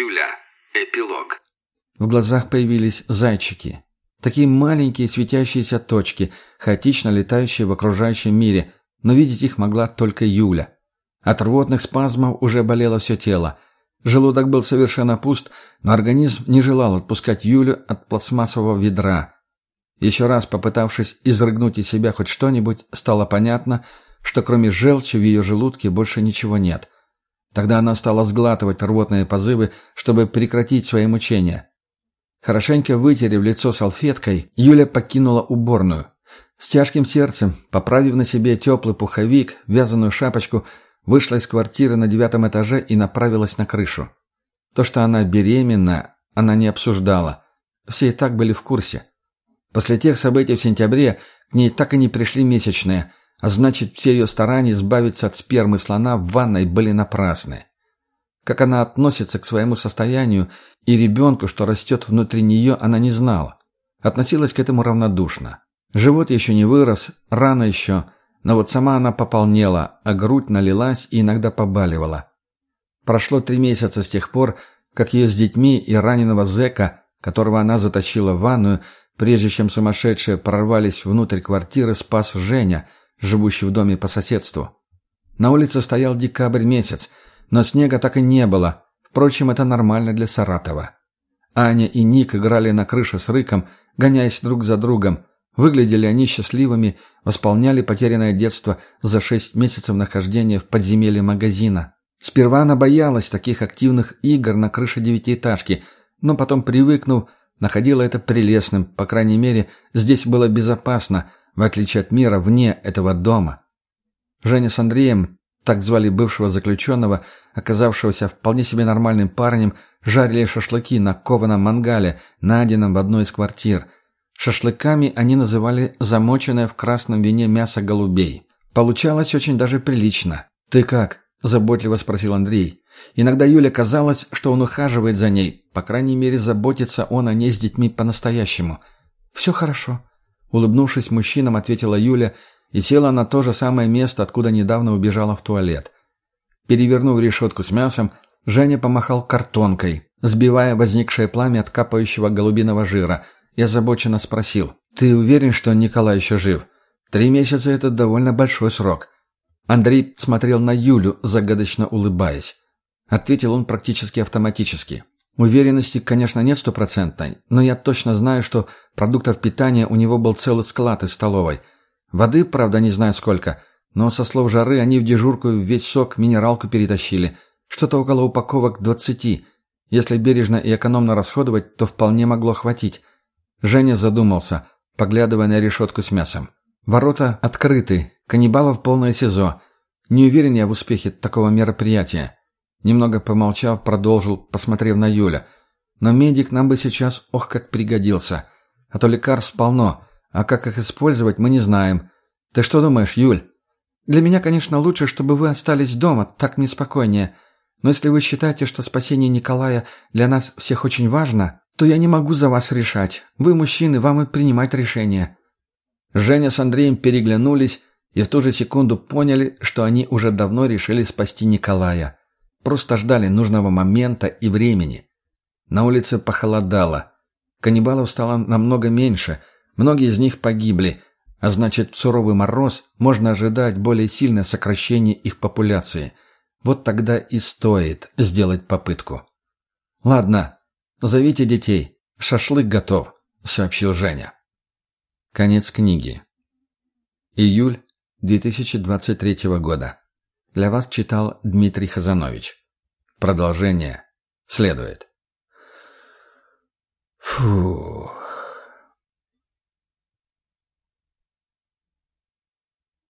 Юля. Эпилог. В глазах появились зайчики. Такие маленькие светящиеся точки, хаотично летающие в окружающем мире, но видеть их могла только Юля. От рвотных спазмов уже болело все тело. Желудок был совершенно пуст, но организм не желал отпускать Юлю от пластмассового ведра. Еще раз попытавшись изрыгнуть из себя хоть что-нибудь, стало понятно, что кроме желчи в ее желудке больше ничего нет. Тогда она стала сглатывать рвотные позывы, чтобы прекратить свои мучения. Хорошенько вытерев лицо салфеткой, Юля покинула уборную. С тяжким сердцем, поправив на себе теплый пуховик, вязаную шапочку, вышла из квартиры на девятом этаже и направилась на крышу. То, что она беременна, она не обсуждала. Все и так были в курсе. После тех событий в сентябре к ней так и не пришли месячные, а значит, все ее старания избавиться от спермы слона в ванной были напрасны. Как она относится к своему состоянию и ребенку, что растет внутри нее, она не знала. Относилась к этому равнодушно. Живот еще не вырос, рано еще, но вот сама она пополнела, а грудь налилась и иногда побаливала. Прошло три месяца с тех пор, как ее с детьми и раненого зэка, которого она затащила в ванную, прежде чем сумасшедшие прорвались внутрь квартиры, спас Женя, живущий в доме по соседству. На улице стоял декабрь месяц, но снега так и не было. Впрочем, это нормально для Саратова. Аня и Ник играли на крыше с Рыком, гоняясь друг за другом. Выглядели они счастливыми, восполняли потерянное детство за шесть месяцев нахождения в подземелье магазина. Сперва она боялась таких активных игр на крыше девятиэтажки, но потом, привыкнув, находила это прелестным, по крайней мере, здесь было безопасно, в отличие от мира вне этого дома. Женя с Андреем, так звали бывшего заключенного, оказавшегося вполне себе нормальным парнем, жарили шашлыки на кованом мангале, найденном в одной из квартир. Шашлыками они называли замоченное в красном вине мясо голубей. Получалось очень даже прилично. «Ты как?» – заботливо спросил Андрей. Иногда Юле казалось, что он ухаживает за ней, по крайней мере, заботится он о ней с детьми по-настоящему. «Все хорошо», – улыбнувшись мужчинам, ответила Юля и села на то же самое место, откуда недавно убежала в туалет. Перевернув решетку с мясом, Женя помахал картонкой, сбивая возникшее пламя от капающего голубиного жира, и озабоченно спросил, «Ты уверен, что Николай еще жив? Три месяца – это довольно большой срок». Андрей смотрел на Юлю, загадочно улыбаясь. Ответил он практически автоматически. Уверенности, конечно, нет стопроцентной, но я точно знаю, что продуктов питания у него был целый склад из столовой – Воды, правда, не знаю сколько, но со слов жары они в дежурку весь сок минералку перетащили. Что-то около упаковок двадцати. Если бережно и экономно расходовать, то вполне могло хватить. Женя задумался, поглядывая на решетку с мясом. Ворота открыты, каннибалов полное СИЗО. Не уверен я в успехе такого мероприятия. Немного помолчав, продолжил, посмотрев на Юля. Но медик нам бы сейчас ох как пригодился. А то лекарств полно. А как их использовать, мы не знаем. Ты что думаешь, Юль? Для меня, конечно, лучше, чтобы вы остались дома, так мне спокойнее. Но если вы считаете, что спасение Николая для нас всех очень важно, то я не могу за вас решать. Вы мужчины, вам и принимать решения». Женя с Андреем переглянулись и в ту же секунду поняли, что они уже давно решили спасти Николая. Просто ждали нужного момента и времени. На улице похолодало. Каннибалов стало намного меньше – Многие из них погибли, а значит, в суровый мороз можно ожидать более сильное сокращение их популяции. Вот тогда и стоит сделать попытку. «Ладно, зовите детей. Шашлык готов», — сообщил Женя. Конец книги. Июль 2023 года. Для вас читал Дмитрий Хазанович. Продолжение следует. Фу.